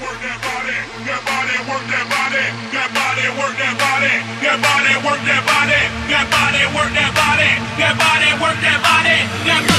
That body, work that body, that body, work that body, that body, work that body, that body.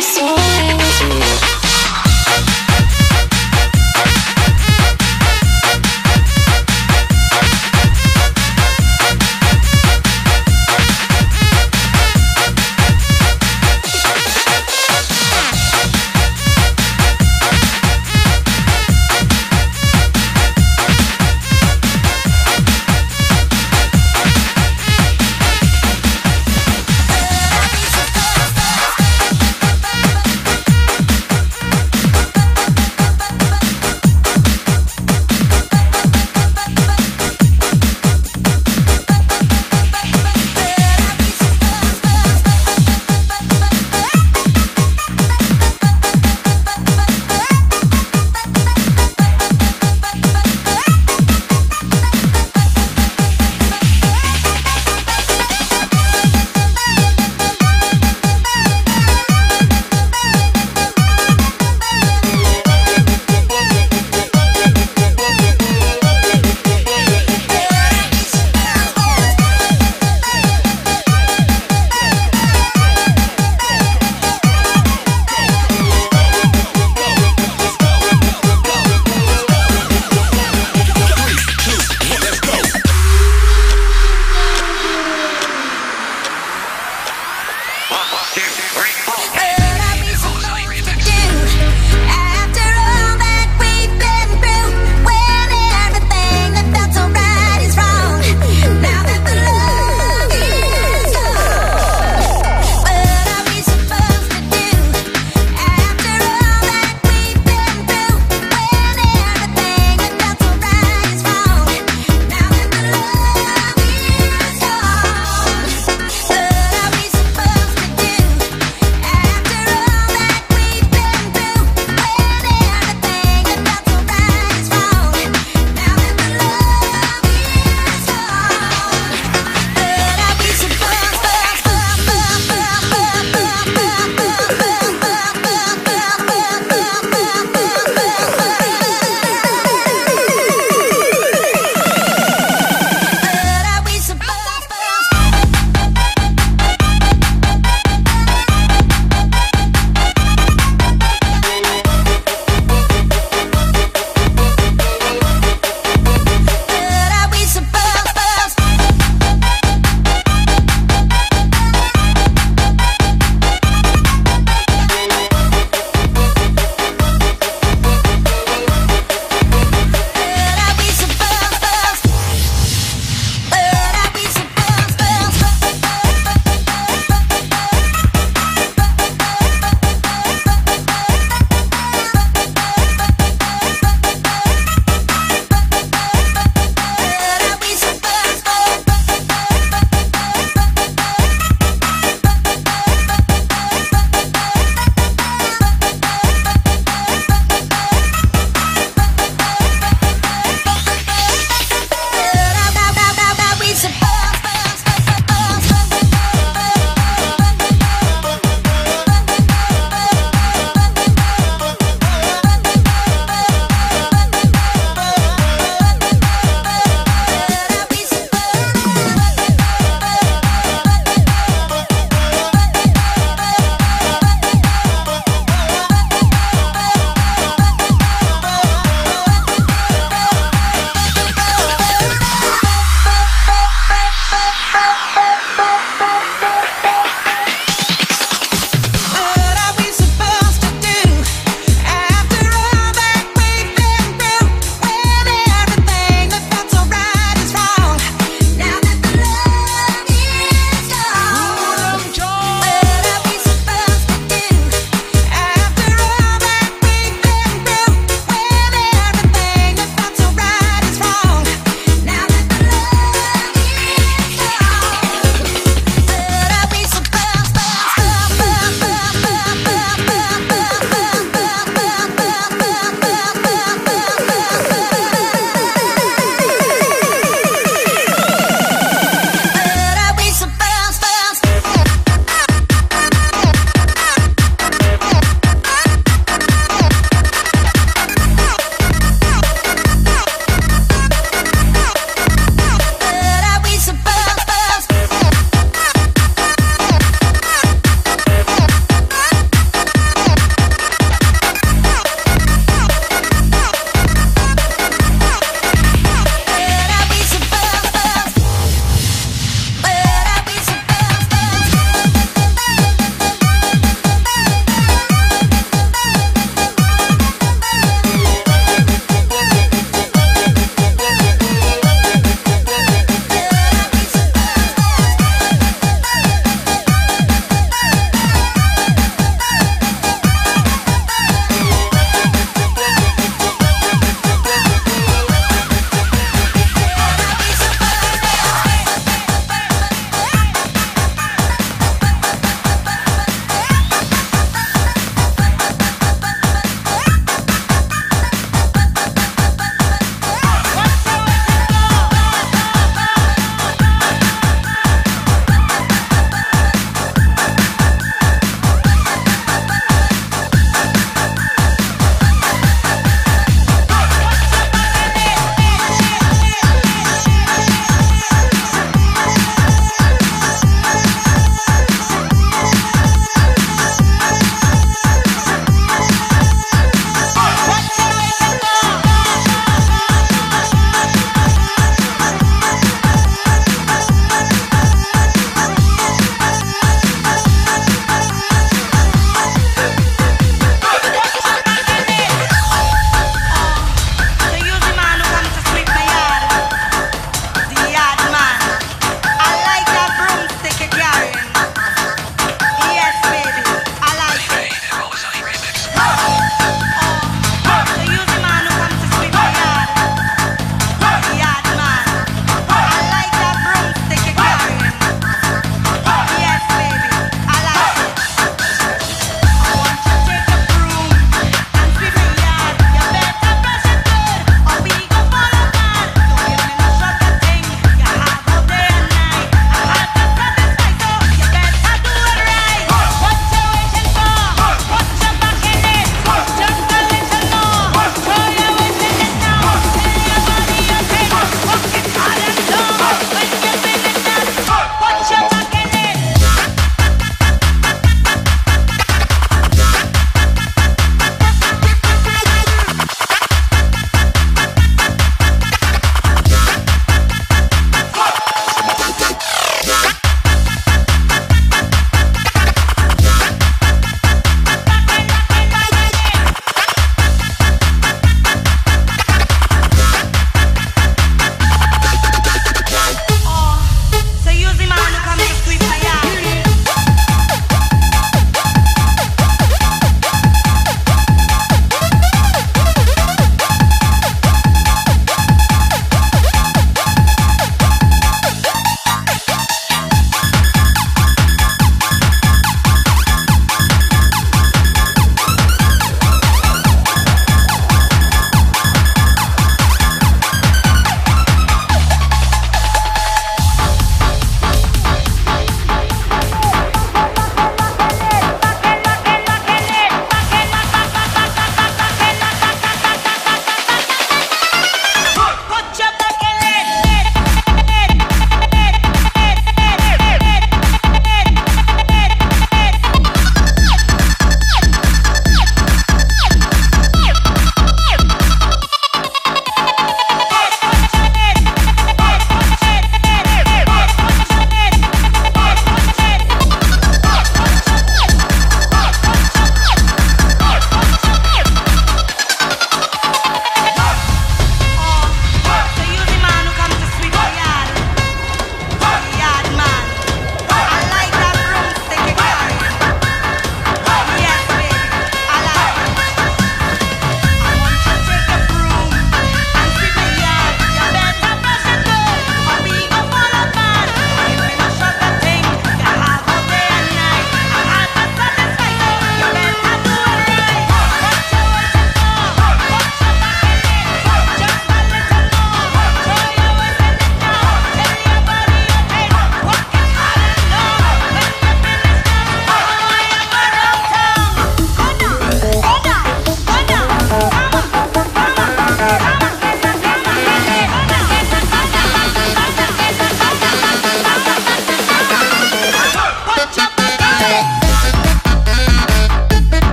so